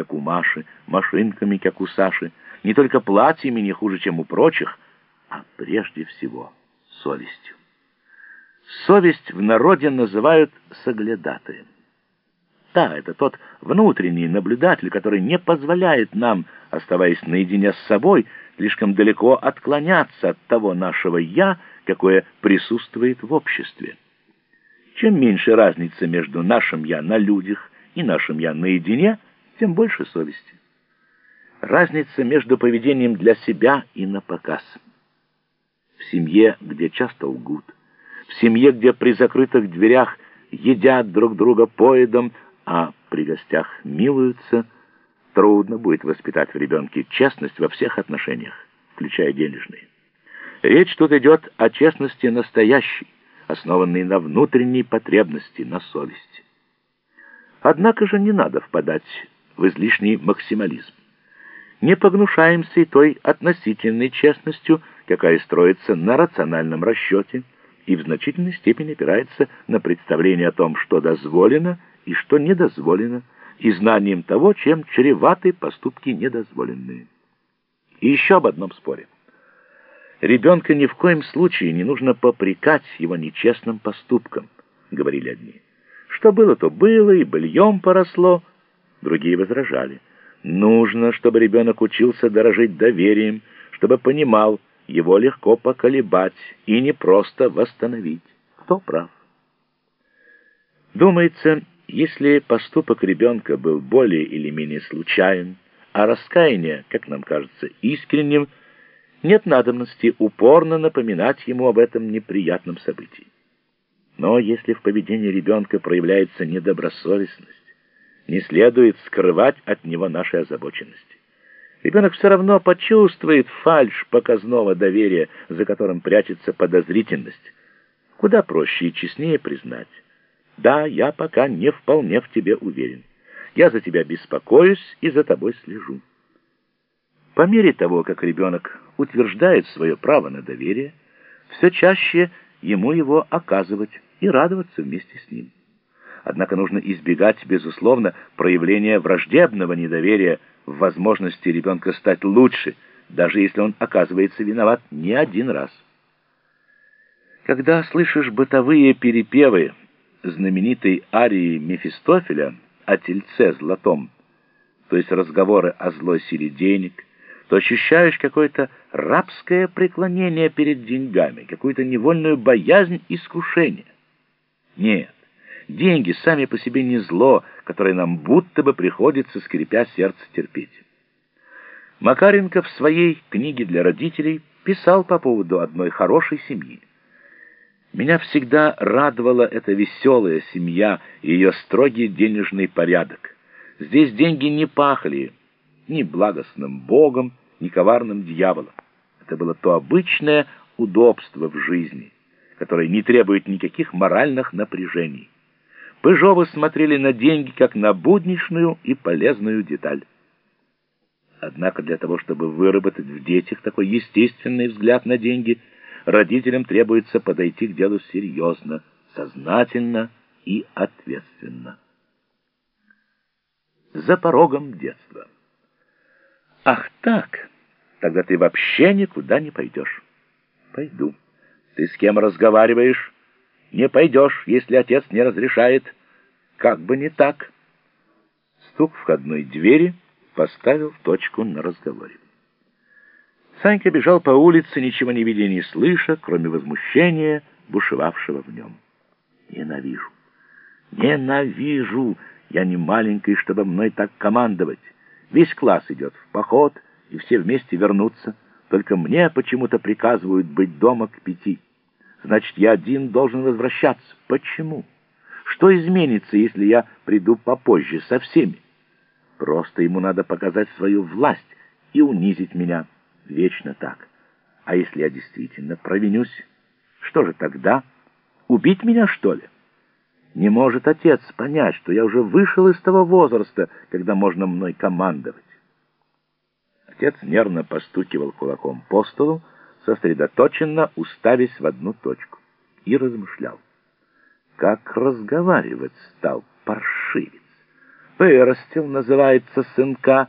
как у Маши, машинками, как у Саши, не только платьями не хуже, чем у прочих, а прежде всего совестью. Совесть в народе называют соглядатаем. Да, это тот внутренний наблюдатель, который не позволяет нам, оставаясь наедине с собой, слишком далеко отклоняться от того нашего «я», какое присутствует в обществе. Чем меньше разница между нашим «я» на людях и нашим «я» наедине, тем больше совести. Разница между поведением для себя и на показ. В семье, где часто лгут, в семье, где при закрытых дверях едят друг друга поедом, а при гостях милуются, трудно будет воспитать в ребенке честность во всех отношениях, включая денежные. Речь тут идет о честности настоящей, основанной на внутренней потребности, на совести. Однако же не надо впадать в излишний максимализм. Не погнушаемся и той относительной честностью, какая строится на рациональном расчете и в значительной степени опирается на представление о том, что дозволено и что недозволено, и знанием того, чем чреваты поступки недозволенные. И еще об одном споре. Ребенка ни в коем случае не нужно попрекать его нечестным поступкам, говорили одни. Что было, то было, и быльем поросло. Другие возражали. Нужно, чтобы ребенок учился дорожить доверием, чтобы понимал, его легко поколебать и не просто восстановить. Кто прав? Думается, если поступок ребенка был более или менее случайен, а раскаяние, как нам кажется, искренним, нет надобности упорно напоминать ему об этом неприятном событии. Но если в поведении ребенка проявляется недобросовестность, не следует скрывать от него нашей озабоченности. Ребенок все равно почувствует фальшь показного доверия, за которым прячется подозрительность. Куда проще и честнее признать. Да, я пока не вполне в тебе уверен. Я за тебя беспокоюсь и за тобой слежу. По мере того, как ребенок утверждает свое право на доверие, все чаще ему его оказывать и радоваться вместе с ним. Однако нужно избегать, безусловно, проявления враждебного недоверия в возможности ребенка стать лучше, даже если он оказывается виноват не один раз. Когда слышишь бытовые перепевы знаменитой арии Мефистофеля о тельце золотом, то есть разговоры о злой силе денег, то ощущаешь какое-то рабское преклонение перед деньгами, какую-то невольную боязнь искушения. Нет, деньги сами по себе не зло, которое нам будто бы приходится, скрипя сердце, терпеть. Макаренко в своей книге для родителей писал по поводу одной хорошей семьи. Меня всегда радовала эта веселая семья и ее строгий денежный порядок. Здесь деньги не пахли ни благостным Богом, ни коварным дьяволом. Это было то обычное удобство в жизни, которое не требует никаких моральных напряжений. Пыжовы смотрели на деньги как на будничную и полезную деталь. Однако для того, чтобы выработать в детях такой естественный взгляд на деньги, родителям требуется подойти к делу серьезно, сознательно и ответственно. За порогом детства. Ах так, тогда ты вообще никуда не пойдешь. Пойду. Ты с кем разговариваешь? Не пойдешь, если отец не разрешает. Как бы не так. Стук входной двери поставил точку на разговоре. Санька бежал по улице, ничего не видя не слыша, кроме возмущения, бушевавшего в нем. Ненавижу. Ненавижу. Я не маленький, чтобы мной так командовать. Весь класс идет в поход, и все вместе вернутся. Только мне почему-то приказывают быть дома к пяти. Значит, я один должен возвращаться. Почему? Что изменится, если я приду попозже со всеми? Просто ему надо показать свою власть и унизить меня. Вечно так. А если я действительно провинюсь, что же тогда? Убить меня, что ли? Не может отец понять, что я уже вышел из того возраста, когда можно мной командовать. Отец нервно постукивал кулаком по столу, сосредоточенно уставясь в одну точку, и размышлял. Как разговаривать стал паршивец? вырастил, называется, сынка,